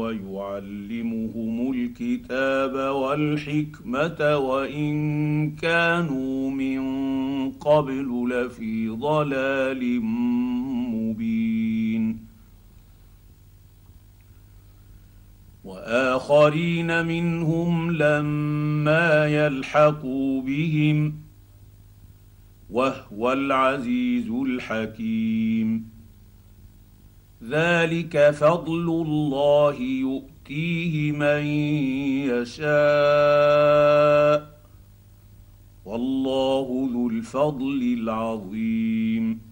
ويعلمهم الكتاب والحكمه وان كانوا من قبل لفي ضلال مبين واخرين منهم لما يلحقوا بهم وهو العزيز الحكيم ذلك فضل الله يؤتيه من يشاء والله ذو الفضل العظيم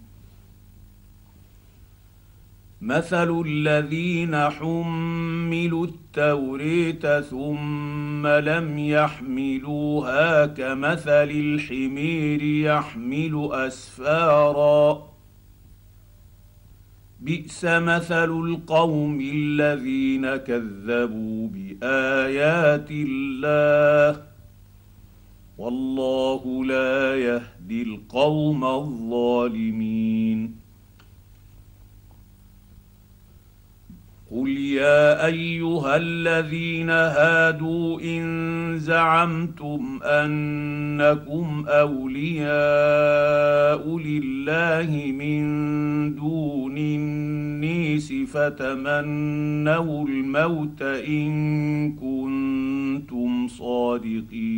مثل الذين حملوا التوريت ثم لم يحملوها كمثل الحمير يحمل اسفارا بئس مثل القوم الذين كذبوا بآيات الله. والله لا يهدي القوم الظالمين. قل يا ايها الذين هادوا ان زعمتم انكم اولياء لله من دون النيس فتمنوا الموت ان كنتم صادقين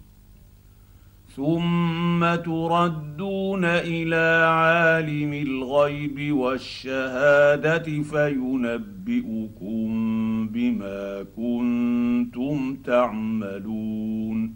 ثم تردون إلى عالم الغيب والشهاده فينبئكم بما كنتم تعملون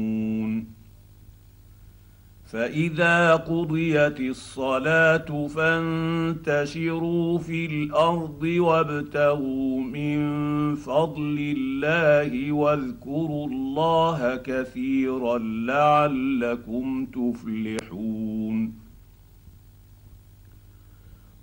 فإذا قضيت الصلاة فانتشروا في الأرض وابتغوا من فضل الله واذكروا الله كثيرا لعلكم تفلحون